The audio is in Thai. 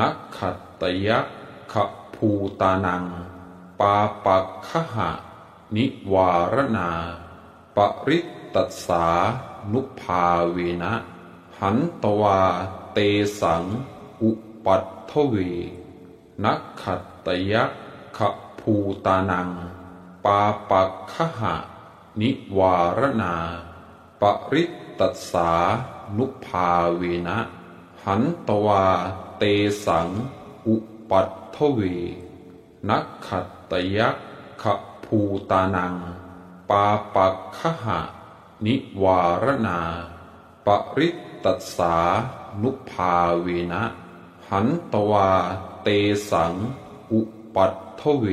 นักขัตตยักขภูตานัง ปาปักขหะ นิวารณา ปริตตสานุภาเวนะ หันตวาเตสัง อุปัตถเว นักขัตตยักขภูตานัง ปาปักขหะ นิวารณา ปริตตสานุภาเวนะ หันตวาเตสัง อุปัตถเว นักขัตตยักขภูตานัง ปาปักขหะ นิวารณา ปริตตสานุภาเวนะ หันตวาเตสัง อุปัตถเว